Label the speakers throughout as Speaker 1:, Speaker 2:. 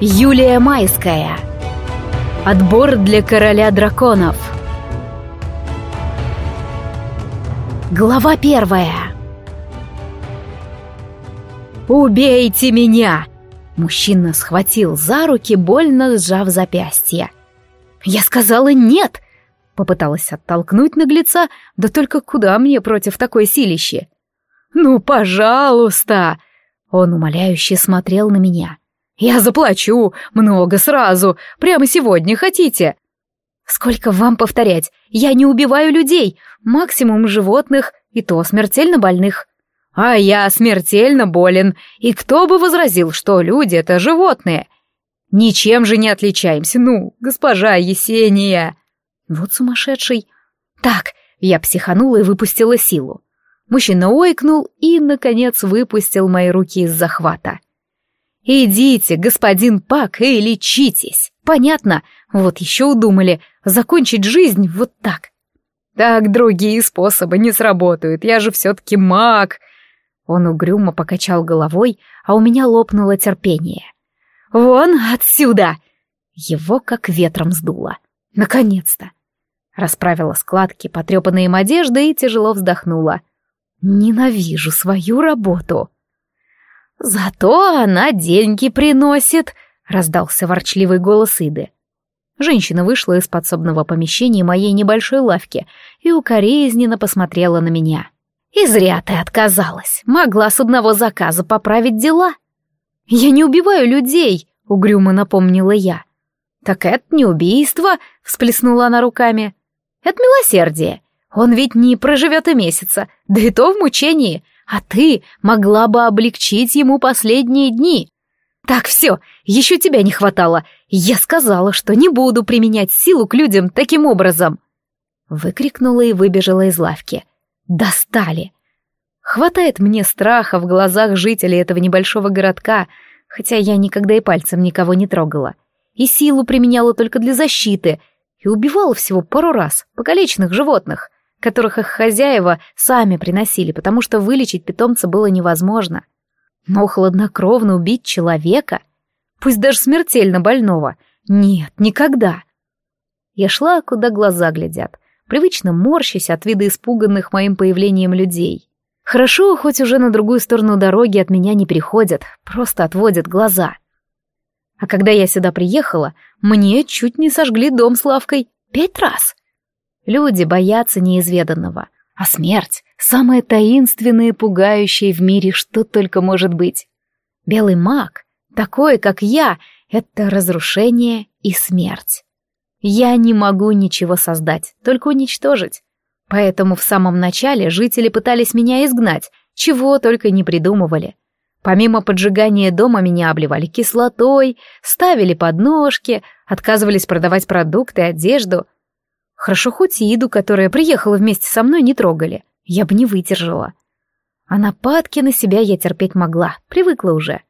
Speaker 1: Юлия Майская. Отбор для короля драконов. Глава первая. «Убейте меня!» Мужчина схватил за руки, больно сжав запястье. «Я сказала нет!» Попыталась оттолкнуть наглеца, да только куда мне против такой силищи? «Ну, пожалуйста!» Он умоляюще смотрел на меня. «Я заплачу, много сразу, прямо сегодня хотите?» «Сколько вам повторять? Я не убиваю людей, максимум животных, и то смертельно больных». «А я смертельно болен, и кто бы возразил, что люди — это животные? Ничем же не отличаемся, ну, госпожа Есения!» Вот сумасшедший. «Так!» — я психанула и выпустила силу. Мужчина ойкнул и, наконец, выпустил мои руки из захвата. «Идите, господин Пак, и лечитесь. Понятно? Вот еще удумали. Закончить жизнь вот так. Так другие способы не сработают. Я же все-таки маг». Он угрюмо покачал головой, а у меня лопнуло терпение. «Вон отсюда!» Его как ветром сдуло. Наконец-то! Расправила складки, потрепанной им одежды и тяжело вздохнула. Ненавижу свою работу. «Зато она деньги приносит», — раздался ворчливый голос Иды. Женщина вышла из подсобного помещения моей небольшой лавки и укоризненно посмотрела на меня. «И зря ты отказалась. Могла с одного заказа поправить дела». «Я не убиваю людей», — угрюмо напомнила я. «Так это не убийство», — всплеснула она руками. «Это милосердие. Он ведь не проживет и месяца, да и то в мучении а ты могла бы облегчить ему последние дни. Так, все, еще тебя не хватало. Я сказала, что не буду применять силу к людям таким образом. Выкрикнула и выбежала из лавки. Достали. Хватает мне страха в глазах жителей этого небольшого городка, хотя я никогда и пальцем никого не трогала. И силу применяла только для защиты, и убивала всего пару раз покалеченных животных которых их хозяева сами приносили, потому что вылечить питомца было невозможно. Но хладнокровно убить человека, пусть даже смертельно больного, нет, никогда. Я шла, куда глаза глядят, привычно морщась от вида испуганных моим появлением людей. Хорошо, хоть уже на другую сторону дороги от меня не приходят, просто отводят глаза. А когда я сюда приехала, мне чуть не сожгли дом с лавкой пять раз — Люди боятся неизведанного, а смерть — самое таинственное и пугающее в мире, что только может быть. Белый маг, такой, как я, — это разрушение и смерть. Я не могу ничего создать, только уничтожить. Поэтому в самом начале жители пытались меня изгнать, чего только не придумывали. Помимо поджигания дома меня обливали кислотой, ставили подножки, отказывались продавать продукты, одежду — Хорошо хоть Иду, которая приехала вместе со мной, не трогали. Я бы не выдержала. А нападки на себя я терпеть могла, привыкла уже.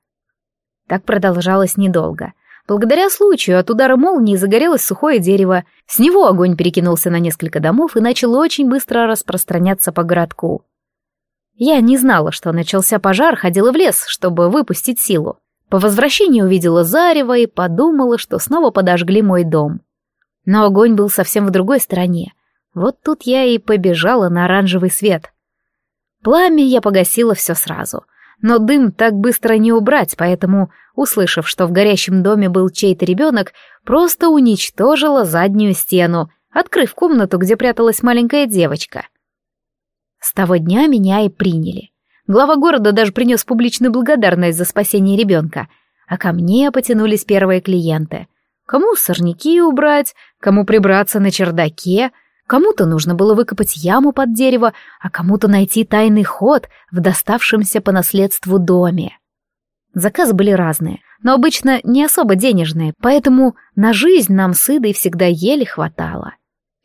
Speaker 1: Так продолжалось недолго. Благодаря случаю от удара молнии загорелось сухое дерево. С него огонь перекинулся на несколько домов и начал очень быстро распространяться по городку. Я не знала, что начался пожар, ходила в лес, чтобы выпустить силу. По возвращении увидела зарево и подумала, что снова подожгли мой дом. Но огонь был совсем в другой стороне. Вот тут я и побежала на оранжевый свет. Пламя я погасила все сразу. Но дым так быстро не убрать, поэтому, услышав, что в горящем доме был чей-то ребенок, просто уничтожила заднюю стену, открыв комнату, где пряталась маленькая девочка. С того дня меня и приняли. Глава города даже принес публичную благодарность за спасение ребенка, а ко мне потянулись первые клиенты — Кому сорняки убрать, кому прибраться на чердаке, кому-то нужно было выкопать яму под дерево, а кому-то найти тайный ход в доставшемся по наследству доме. Заказы были разные, но обычно не особо денежные, поэтому на жизнь нам с Идой всегда еле хватало.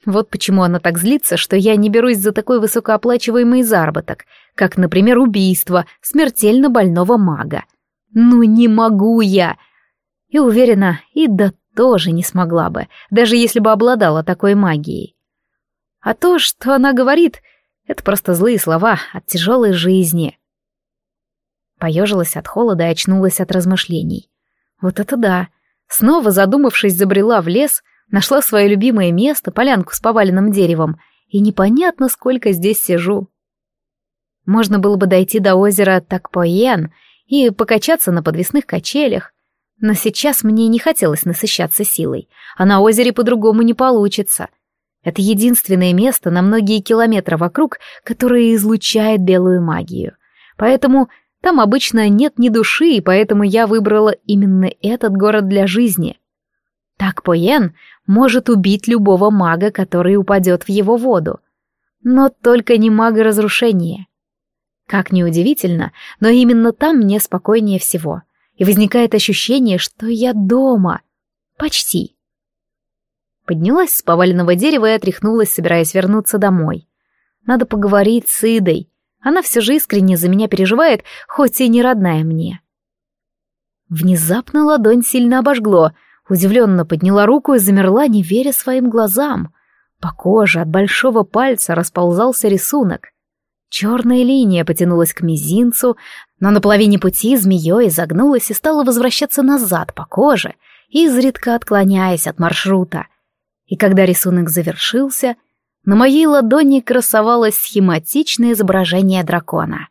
Speaker 1: Вот почему она так злится, что я не берусь за такой высокооплачиваемый заработок, как, например, убийство смертельно больного мага. Ну не могу я! И уверена, Ида тоже не смогла бы, даже если бы обладала такой магией. А то, что она говорит, это просто злые слова от тяжелой жизни. Поежилась от холода и очнулась от размышлений. Вот это да. Снова задумавшись, забрела в лес, нашла свое любимое место, полянку с поваленным деревом, и непонятно, сколько здесь сижу. Можно было бы дойти до озера Такпоен и покачаться на подвесных качелях, но сейчас мне не хотелось насыщаться силой, а на озере по-другому не получится. Это единственное место на многие километры вокруг, которое излучает белую магию. Поэтому там обычно нет ни души, и поэтому я выбрала именно этот город для жизни. Так Поен может убить любого мага, который упадет в его воду. Но только не мага разрушения. Как ни удивительно, но именно там мне спокойнее всего и возникает ощущение, что я дома. Почти. Поднялась с поваленного дерева и отряхнулась, собираясь вернуться домой. Надо поговорить с Идой. Она все же искренне за меня переживает, хоть и не родная мне. Внезапно ладонь сильно обожгло. Удивленно подняла руку и замерла, не веря своим глазам. По коже от большого пальца расползался рисунок. Черная линия потянулась к мизинцу, но на половине пути змеей изогнулась и стала возвращаться назад по коже, изредка отклоняясь от маршрута. И когда рисунок завершился, на моей ладони красовалось схематичное изображение дракона.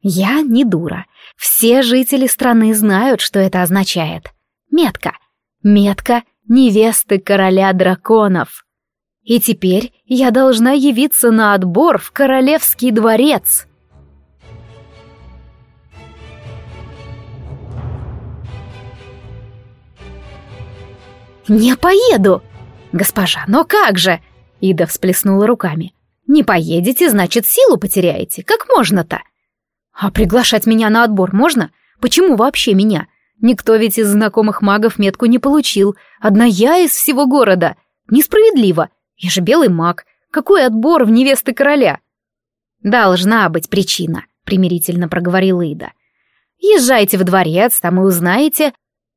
Speaker 1: Я не дура. Все жители страны знают, что это означает. Метка. Метка невесты короля драконов. И теперь я должна явиться на отбор в королевский дворец. «Не поеду!» «Госпожа, но как же?» Ида всплеснула руками. «Не поедете, значит, силу потеряете. Как можно-то?» «А приглашать меня на отбор можно? Почему вообще меня? Никто ведь из знакомых магов метку не получил. Одна я из всего города. Несправедливо. Я же белый маг. Какой отбор в невесты короля?» «Должна быть причина», — примирительно проговорила Ида. «Езжайте в дворец, там и узнаете,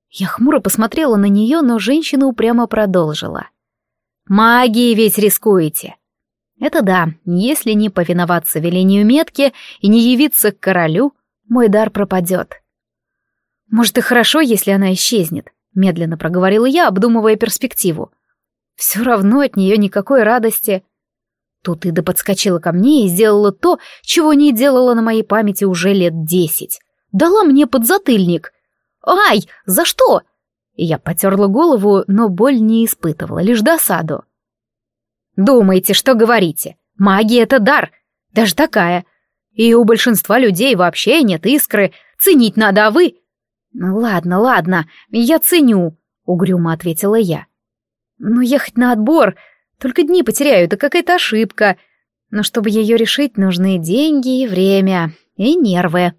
Speaker 1: я хмуро посмотрела на нее, но женщина упрямо продолжила. «Магией ведь рискуете!» «Это да, если не повиноваться велению метки и не явиться к королю, мой дар пропадет». «Может, и хорошо, если она исчезнет», — медленно проговорила я, обдумывая перспективу. «Все равно от нее никакой радости». Тут Ида подскочила ко мне и сделала то, чего не делала на моей памяти уже лет десять. Дала мне подзатыльник — «Ай, за что?» Я потерла голову, но боль не испытывала, лишь досаду. «Думаете, что говорите? Магия — это дар, даже такая. И у большинства людей вообще нет искры, ценить надо, а вы...» «Ну ладно, ладно, я ценю», — угрюмо ответила я. «Но ехать на отбор, только дни потеряю, это какая-то ошибка. Но чтобы ее решить, нужны деньги и время, и нервы».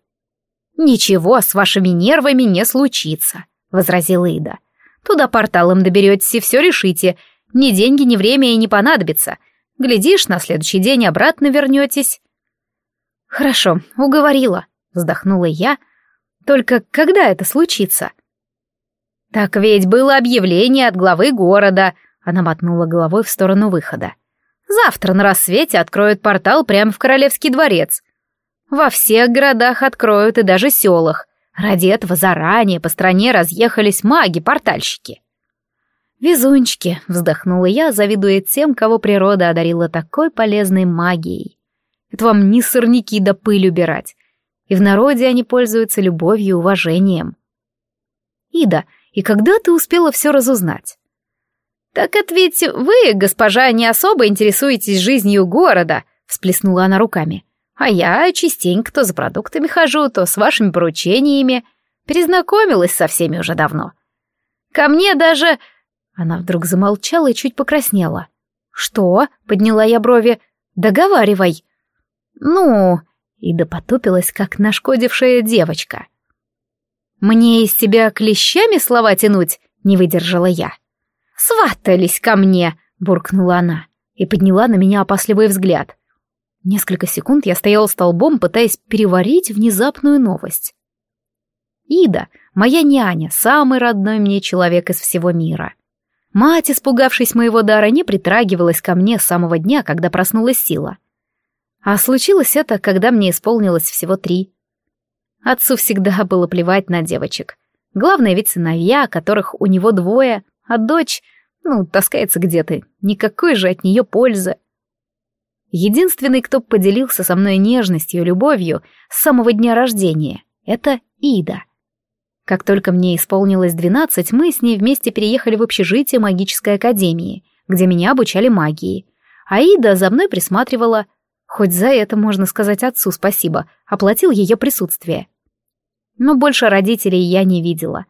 Speaker 1: «Ничего с вашими нервами не случится», — возразила Ида. «Туда порталом доберетесь и все решите. Ни деньги, ни время и не понадобится. Глядишь, на следующий день обратно вернетесь». «Хорошо, уговорила», — вздохнула я. «Только когда это случится?» «Так ведь было объявление от главы города», — она мотнула головой в сторону выхода. «Завтра на рассвете откроют портал прямо в Королевский дворец. Во всех городах откроют и даже селах. Ради этого заранее по стране разъехались маги-портальщики. «Везунчики», — вздохнула я, завидуя тем, кого природа одарила такой полезной магией. Это вам не сорняки да пыль убирать. И в народе они пользуются любовью и уважением. Ида, и когда ты успела все разузнать? «Так это вы, госпожа, не особо интересуетесь жизнью города», — всплеснула она руками. А я частенько то за продуктами хожу, то с вашими поручениями. Перезнакомилась со всеми уже давно. Ко мне даже...» Она вдруг замолчала и чуть покраснела. «Что?» — подняла я брови. «Договаривай». «Ну...» — Ида потупилась, как нашкодившая девочка. «Мне из тебя клещами слова тянуть?» — не выдержала я. «Сватались ко мне!» — буркнула она и подняла на меня опасливый взгляд. Несколько секунд я стоял столбом, пытаясь переварить внезапную новость. Ида, моя няня, самый родной мне человек из всего мира. Мать, испугавшись моего дара, не притрагивалась ко мне с самого дня, когда проснулась сила. А случилось это, когда мне исполнилось всего три. Отцу всегда было плевать на девочек. Главное ведь сыновья, которых у него двое, а дочь, ну, таскается где-то. Никакой же от нее пользы. Единственный, кто поделился со мной нежностью и любовью с самого дня рождения, это Ида. Как только мне исполнилось двенадцать, мы с ней вместе переехали в общежитие магической академии, где меня обучали магии. А Ида за мной присматривала. Хоть за это можно сказать отцу спасибо, оплатил ее присутствие. Но больше родителей я не видела.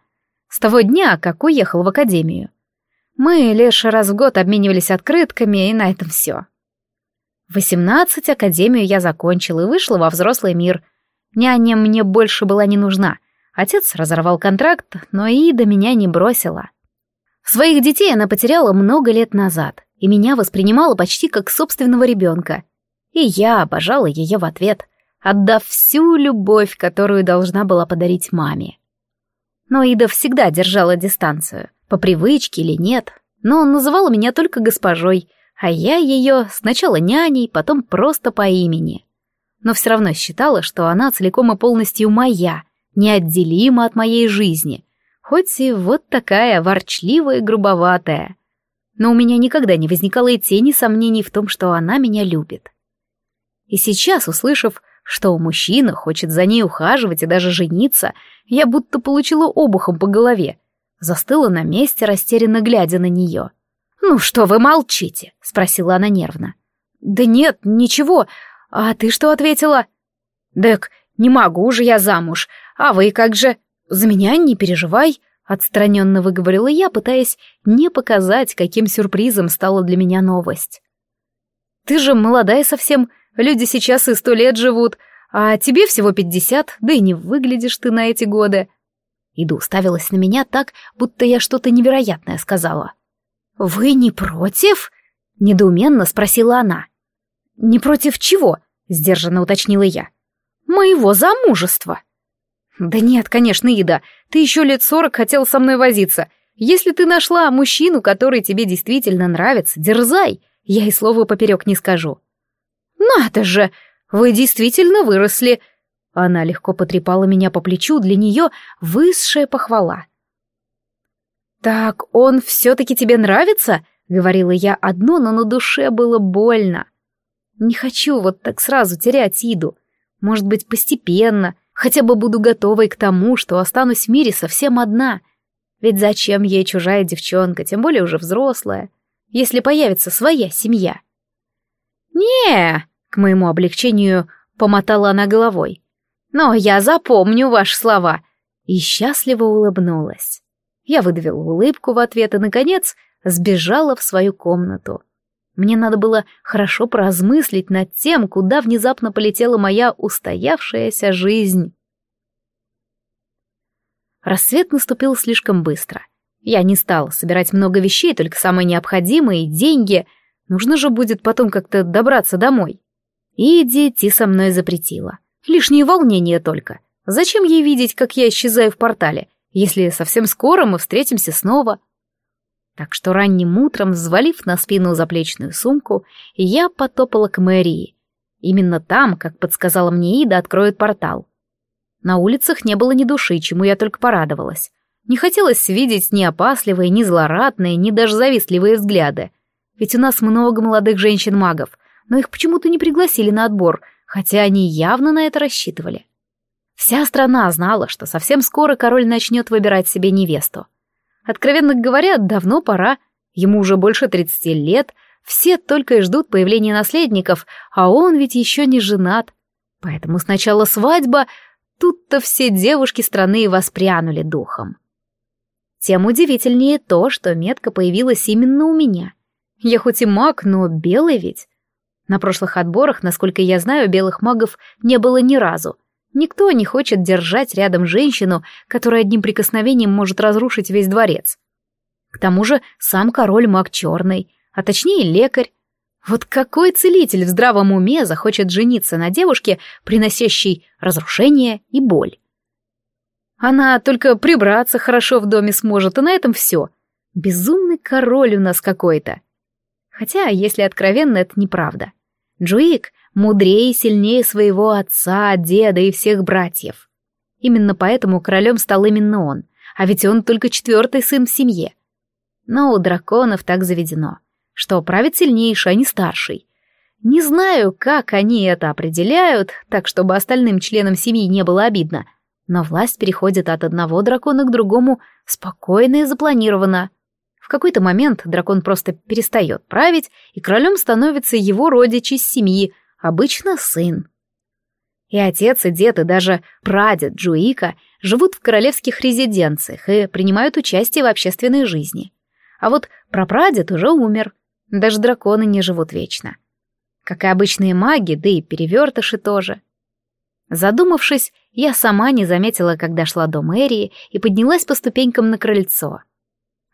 Speaker 1: С того дня, как уехал в академию. Мы лишь раз в год обменивались открытками, и на этом все. В восемнадцать академию я закончила и вышла во взрослый мир. Няня мне больше была не нужна. Отец разорвал контракт, но и до меня не бросила. Своих детей она потеряла много лет назад, и меня воспринимала почти как собственного ребенка. И я обожала ее в ответ — отдав всю любовь, которую должна была подарить маме. Но Ида всегда держала дистанцию, по привычке или нет, но называла меня только госпожой, а я ее сначала няней, потом просто по имени. Но все равно считала, что она целиком и полностью моя, неотделима от моей жизни, хоть и вот такая ворчливая и грубоватая. Но у меня никогда не возникало и тени сомнений в том, что она меня любит. И сейчас, услышав, что мужчина хочет за ней ухаживать и даже жениться, я будто получила обухом по голове. Застыла на месте, растерянно глядя на нее. «Ну что вы молчите?» — спросила она нервно. «Да нет, ничего. А ты что ответила?» «Дек, не могу же я замуж. А вы как же? За меня не переживай», — отстраненно выговорила я, пытаясь не показать, каким сюрпризом стала для меня новость. «Ты же молодая совсем, Люди сейчас и сто лет живут, а тебе всего пятьдесят, да и не выглядишь ты на эти годы». Иду уставилась на меня так, будто я что-то невероятное сказала. «Вы не против?» — недоуменно спросила она. «Не против чего?» — сдержанно уточнила я. «Моего замужества». «Да нет, конечно, Ида, ты еще лет сорок хотел со мной возиться. Если ты нашла мужчину, который тебе действительно нравится, дерзай, я и слова поперек не скажу. «Надо же! Вы действительно выросли!» Она легко потрепала меня по плечу, для нее высшая похвала. «Так он все-таки тебе нравится?» — говорила я одно, но на душе было больно. «Не хочу вот так сразу терять Иду. Может быть, постепенно, хотя бы буду готовой к тому, что останусь в мире совсем одна. Ведь зачем ей чужая девчонка, тем более уже взрослая, если появится своя семья?» «Не!» — к моему облегчению помотала она головой. «Но я запомню ваши слова!» И счастливо улыбнулась. Я выдавила улыбку в ответ и, наконец, сбежала в свою комнату. Мне надо было хорошо поразмыслить над тем, куда внезапно полетела моя устоявшаяся жизнь. Рассвет наступил слишком быстро. Я не стала собирать много вещей, только самые необходимые, деньги — Нужно же будет потом как-то добраться домой. Иди идти со мной запретила. Лишнее волнение только. Зачем ей видеть, как я исчезаю в портале, если совсем скоро мы встретимся снова? Так что ранним утром, взвалив на спину заплечную сумку, я потопала к мэрии. Именно там, как подсказала мне Ида, откроет портал. На улицах не было ни души, чему я только порадовалась. Не хотелось видеть ни опасливые, ни злорадные, ни даже завистливые взгляды. Ведь у нас много молодых женщин-магов, но их почему-то не пригласили на отбор, хотя они явно на это рассчитывали. Вся страна знала, что совсем скоро король начнет выбирать себе невесту. Откровенно говоря, давно пора, ему уже больше 30 лет, все только и ждут появления наследников, а он ведь еще не женат. Поэтому сначала свадьба, тут-то все девушки страны воспрянули духом. Тем удивительнее то, что метка появилась именно у меня. Я хоть и маг, но белый ведь. На прошлых отборах, насколько я знаю, белых магов не было ни разу. Никто не хочет держать рядом женщину, которая одним прикосновением может разрушить весь дворец. К тому же сам король маг черный, а точнее лекарь. Вот какой целитель в здравом уме захочет жениться на девушке, приносящей разрушение и боль? Она только прибраться хорошо в доме сможет, и на этом все. Безумный король у нас какой-то. Хотя, если откровенно, это неправда. Джуик мудрее и сильнее своего отца, деда и всех братьев. Именно поэтому королем стал именно он, а ведь он только четвертый сын в семье. Но у драконов так заведено, что правит сильнейший, а не старший. Не знаю, как они это определяют, так чтобы остальным членам семьи не было обидно, но власть переходит от одного дракона к другому спокойно и запланированно. В какой-то момент дракон просто перестает править, и королем становится его родич из семьи, обычно сын. И отец, и дед, и даже прадед Джуика живут в королевских резиденциях и принимают участие в общественной жизни. А вот прапрадед уже умер. Даже драконы не живут вечно. Как и обычные маги, да и перевертыши тоже. Задумавшись, я сама не заметила, когда шла до мэрии и поднялась по ступенькам на крыльцо.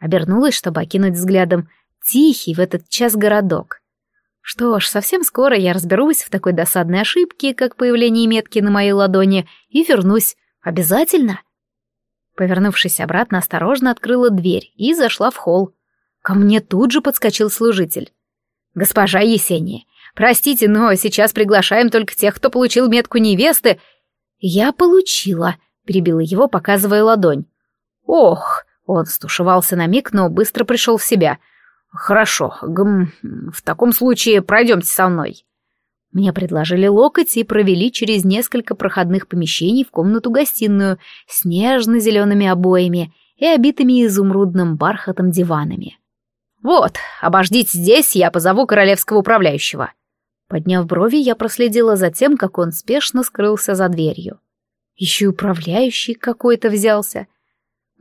Speaker 1: Обернулась, чтобы окинуть взглядом тихий в этот час городок. Что ж, совсем скоро я разберусь в такой досадной ошибке, как появление метки на моей ладони, и вернусь. Обязательно. Повернувшись обратно, осторожно открыла дверь и зашла в холл. Ко мне тут же подскочил служитель. «Госпожа Есения, простите, но сейчас приглашаем только тех, кто получил метку невесты». «Я получила», — перебила его, показывая ладонь. «Ох!» — он стушевался на миг, но быстро пришел в себя — «Хорошо, гм, в таком случае пройдемте со мной». Мне предложили локоть и провели через несколько проходных помещений в комнату-гостиную с нежно-зелеными обоями и обитыми изумрудным бархатом диванами. «Вот, обождите здесь, я позову королевского управляющего». Подняв брови, я проследила за тем, как он спешно скрылся за дверью. Еще управляющий какой-то взялся.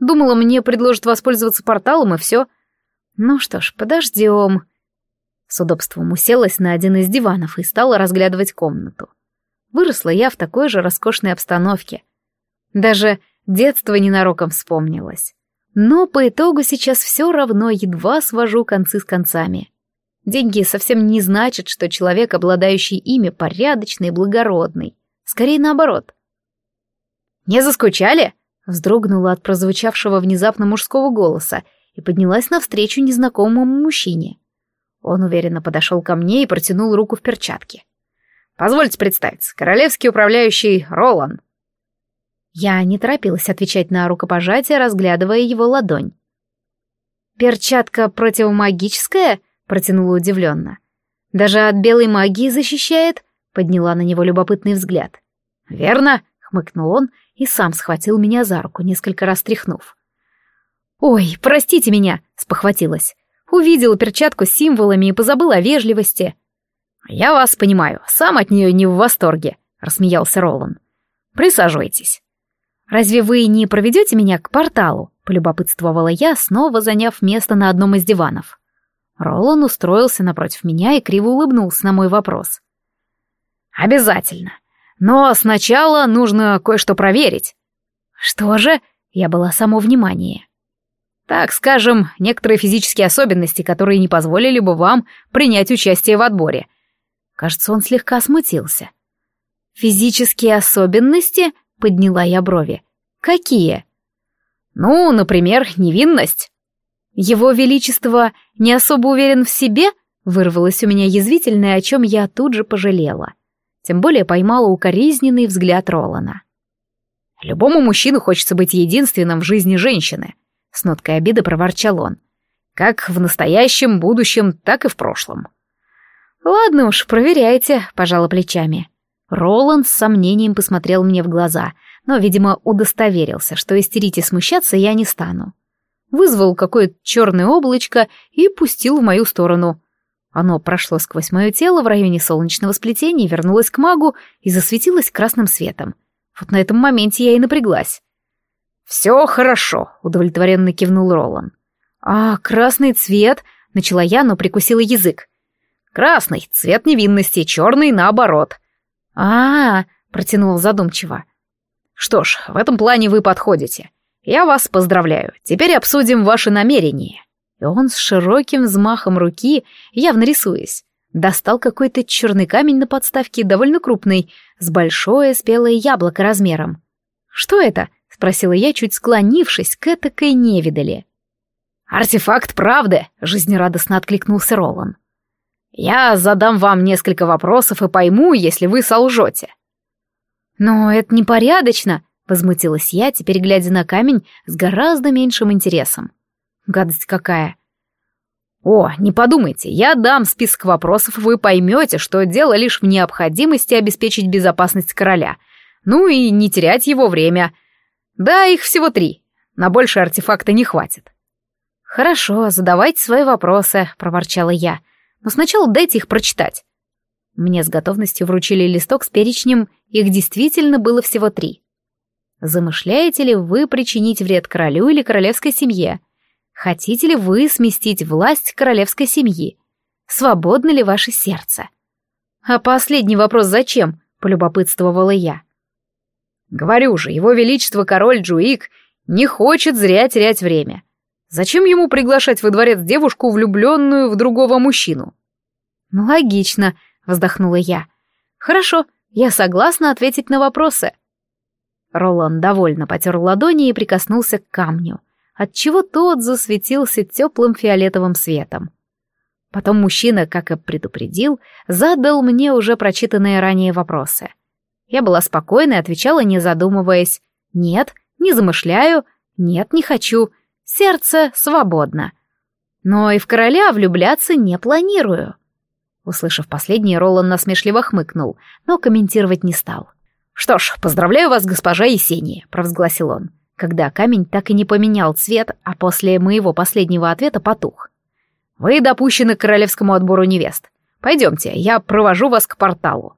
Speaker 1: Думала, мне предложат воспользоваться порталом, и все — ну что ж, подождем. С удобством уселась на один из диванов и стала разглядывать комнату. Выросла я в такой же роскошной обстановке. Даже детство ненароком вспомнилось. Но по итогу сейчас все равно едва свожу концы с концами. Деньги совсем не значат, что человек, обладающий ими, порядочный и благородный. Скорее наоборот. «Не заскучали?» — вздрогнула от прозвучавшего внезапно мужского голоса и поднялась навстречу незнакомому мужчине. Он уверенно подошел ко мне и протянул руку в перчатке. «Позвольте представиться, королевский управляющий Ролан». Я не торопилась отвечать на рукопожатие, разглядывая его ладонь. «Перчатка противомагическая?» — протянула удивленно. «Даже от белой магии защищает?» — подняла на него любопытный взгляд. «Верно», — хмыкнул он и сам схватил меня за руку, несколько раз тряхнув. «Ой, простите меня», — спохватилась. Увидела перчатку с символами и позабыла о вежливости. «Я вас понимаю, сам от нее не в восторге», — рассмеялся Ролан. «Присаживайтесь». «Разве вы не проведете меня к порталу?» — полюбопытствовала я, снова заняв место на одном из диванов. Ролан устроился напротив меня и криво улыбнулся на мой вопрос. «Обязательно. Но сначала нужно кое-что проверить». «Что же?» — я была само внимание. Так скажем, некоторые физические особенности, которые не позволили бы вам принять участие в отборе. Кажется, он слегка смутился. «Физические особенности?» — подняла я брови. «Какие?» «Ну, например, невинность». «Его Величество не особо уверен в себе?» — вырвалось у меня язвительное, о чем я тут же пожалела. Тем более поймала укоризненный взгляд Ролана. «Любому мужчину хочется быть единственным в жизни женщины», с ноткой обиды проворчал он. Как в настоящем, будущем, так и в прошлом. Ладно уж, проверяйте, пожала плечами. Роланд с сомнением посмотрел мне в глаза, но, видимо, удостоверился, что истерить и смущаться я не стану. Вызвал какое-то черное облачко и пустил в мою сторону. Оно прошло сквозь мое тело в районе солнечного сплетения, вернулось к магу и засветилось красным светом. Вот на этом моменте я и напряглась. «Все хорошо», — удовлетворенно кивнул Ролан. «А красный цвет?» — начала я, но прикусила язык. «Красный — цвет невинности, черный — наоборот». «А-а-а», протянул задумчиво. «Что ж, в этом плане вы подходите. Я вас поздравляю. Теперь обсудим ваши намерения». И он с широким взмахом руки, явно рисуясь, достал какой-то черный камень на подставке, довольно крупный, с большое спелое яблоко размером. «Что это?» — спросила я, чуть склонившись к этакой невидали. «Артефакт правды!» — жизнерадостно откликнулся Ролан. «Я задам вам несколько вопросов и пойму, если вы солжете». «Но это непорядочно!» —— возмутилась я, теперь глядя на камень с гораздо меньшим интересом. «Гадость какая!» «О, не подумайте, я дам список вопросов, вы поймете, что дело лишь в необходимости обеспечить безопасность короля. Ну и не терять его время. Да, их всего три. На больше артефакта не хватит». «Хорошо, задавайте свои вопросы», — проворчала я. «Но сначала дайте их прочитать». Мне с готовностью вручили листок с перечнем, их действительно было всего три. Замышляете ли вы причинить вред королю или королевской семье? Хотите ли вы сместить власть королевской семьи? Свободно ли ваше сердце? А последний вопрос зачем? Полюбопытствовала я.
Speaker 2: Говорю же, его величество король Джуик не хочет зря терять время. Зачем ему приглашать во дворец девушку, влюбленную в другого мужчину?
Speaker 1: Ну, логично, вздохнула я. Хорошо, я согласна ответить на вопросы. Ролан довольно потер ладони и прикоснулся к камню, отчего тот засветился теплым фиолетовым светом. Потом мужчина, как и предупредил, задал мне уже прочитанные ранее вопросы. Я была спокойна и отвечала, не задумываясь. «Нет, не замышляю. Нет, не хочу. Сердце свободно. Но и в короля влюбляться не планирую». Услышав последнее, Ролан насмешливо хмыкнул, но комментировать не стал.
Speaker 2: «Что ж, поздравляю вас, госпожа Есения», — провозгласил он, когда камень так и не поменял цвет, а после моего последнего ответа потух. «Вы допущены к королевскому отбору невест. Пойдемте, я провожу вас к порталу».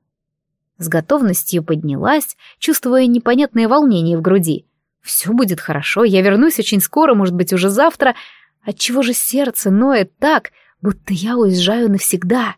Speaker 1: С готовностью поднялась, чувствуя непонятное волнение в груди. «Все будет хорошо, я вернусь очень скоро, может быть, уже завтра. Отчего же сердце ноет так, будто я уезжаю навсегда?»